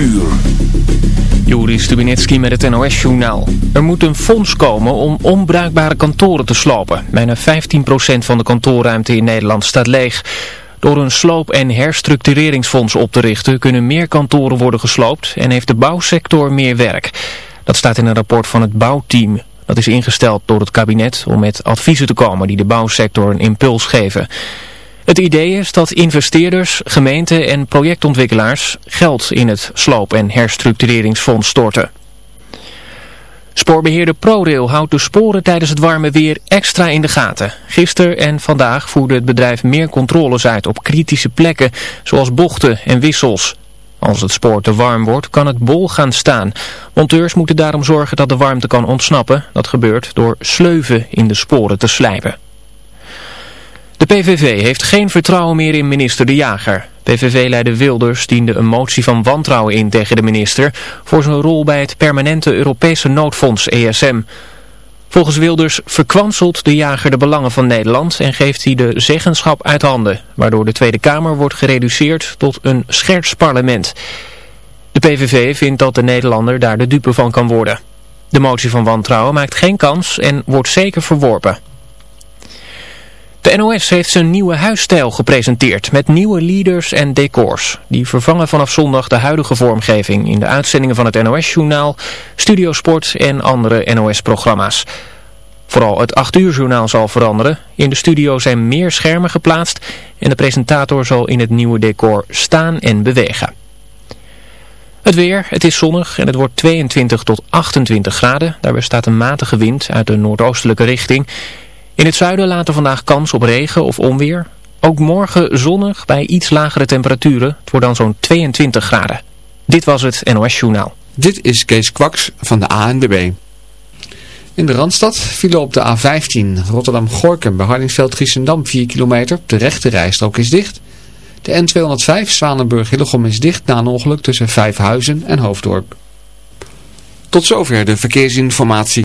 Uur. Juri met het NOS-journaal. Er moet een fonds komen om onbruikbare kantoren te slopen. Bijna 15% van de kantoorruimte in Nederland staat leeg. Door een sloop- en herstructureringsfonds op te richten... kunnen meer kantoren worden gesloopt en heeft de bouwsector meer werk. Dat staat in een rapport van het bouwteam. Dat is ingesteld door het kabinet om met adviezen te komen... die de bouwsector een impuls geven... Het idee is dat investeerders, gemeenten en projectontwikkelaars geld in het sloop- en herstructureringsfonds storten. Spoorbeheerder ProRail houdt de sporen tijdens het warme weer extra in de gaten. Gisteren en vandaag voerde het bedrijf meer controles uit op kritische plekken, zoals bochten en wissels. Als het spoor te warm wordt, kan het bol gaan staan. Monteurs moeten daarom zorgen dat de warmte kan ontsnappen. Dat gebeurt door sleuven in de sporen te slijpen. De PVV heeft geen vertrouwen meer in minister De Jager. PVV-leider Wilders diende een motie van wantrouwen in tegen de minister... voor zijn rol bij het permanente Europese noodfonds ESM. Volgens Wilders verkwanselt De Jager de belangen van Nederland... en geeft hij de zeggenschap uit handen... waardoor de Tweede Kamer wordt gereduceerd tot een schertsparlement. De PVV vindt dat de Nederlander daar de dupe van kan worden. De motie van wantrouwen maakt geen kans en wordt zeker verworpen. De NOS heeft zijn nieuwe huisstijl gepresenteerd met nieuwe leaders en decors. Die vervangen vanaf zondag de huidige vormgeving in de uitzendingen van het NOS-journaal, Studiosport en andere NOS-programma's. Vooral het 8 uur journaal zal veranderen. In de studio zijn meer schermen geplaatst en de presentator zal in het nieuwe decor staan en bewegen. Het weer, het is zonnig en het wordt 22 tot 28 graden. Daarbij staat een matige wind uit de noordoostelijke richting... In het zuiden later vandaag kans op regen of onweer. Ook morgen zonnig bij iets lagere temperaturen. Het wordt dan zo'n 22 graden. Dit was het NOS Journaal. Dit is Kees Kwaks van de ANWB. In de Randstad vielen op de A15 Rotterdam-Gorkum bij Hardingsveld-Giessendam 4 kilometer. De rechte rijstrook is dicht. De N205 Zwanenburg-Hillegom is dicht na een ongeluk tussen Vijfhuizen en Hoofddorp. Tot zover de verkeersinformatie.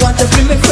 Want you feel me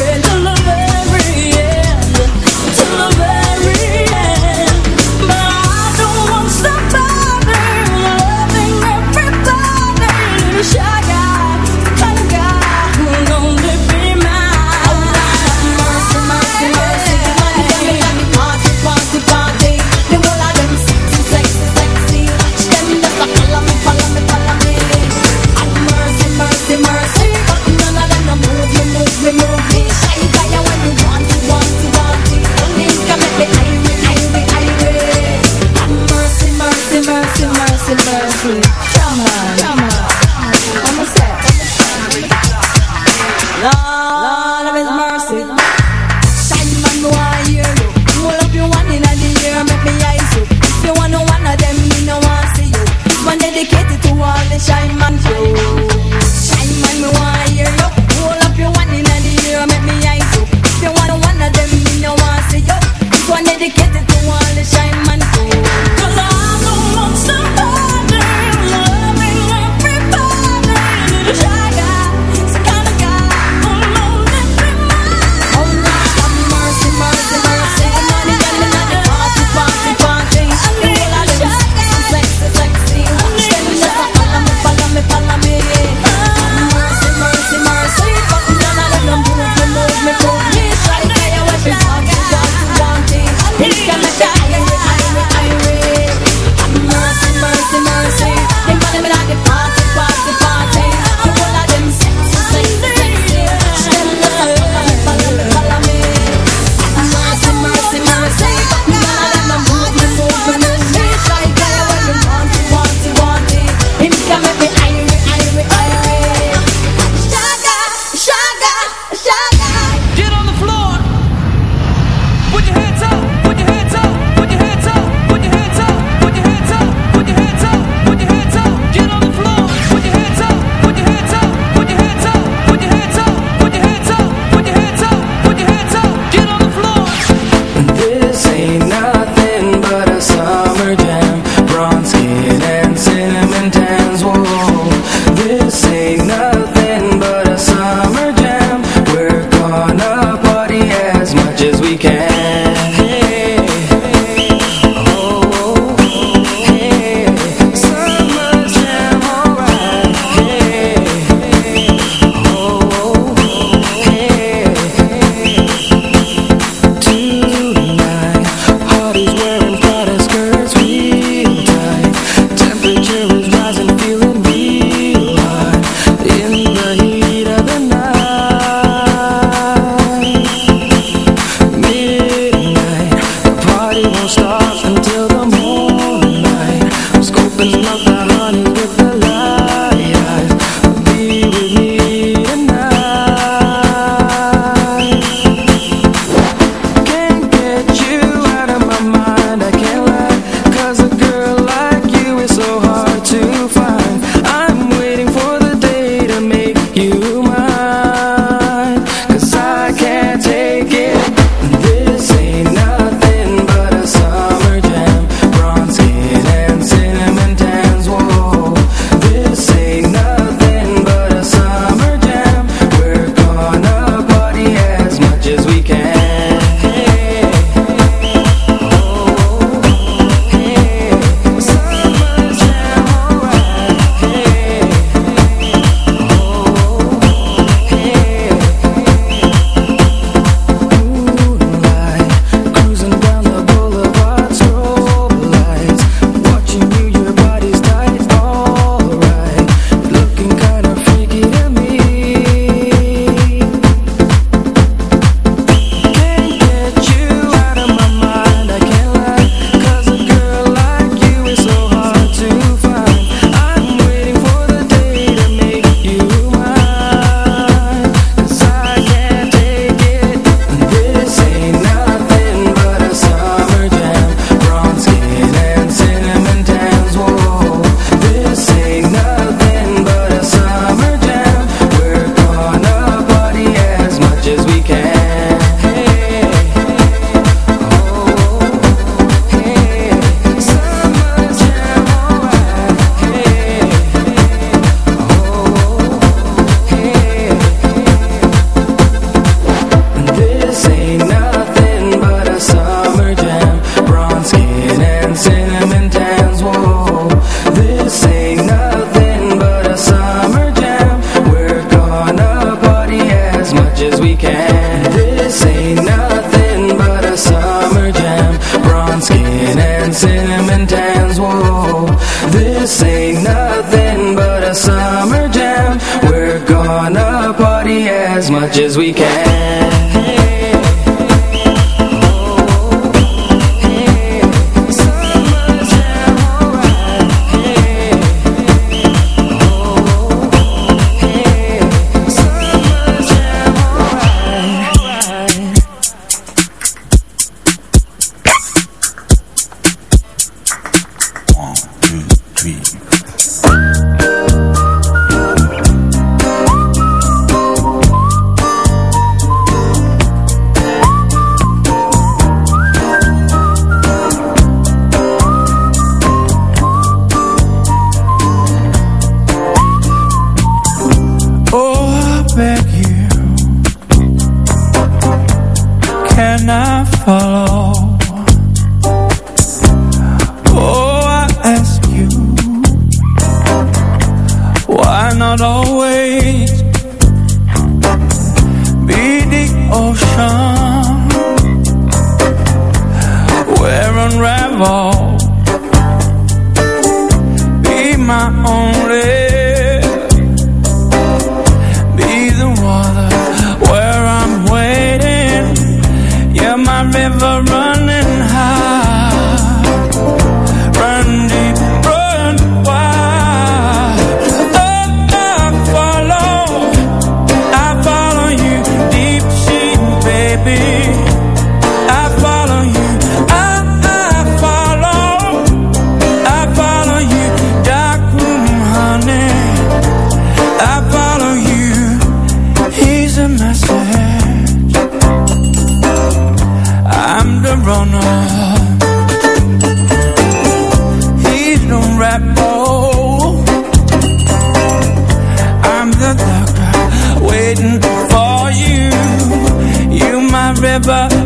never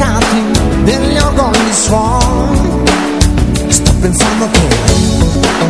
peccati degli orgogli suoni sto pensando a te.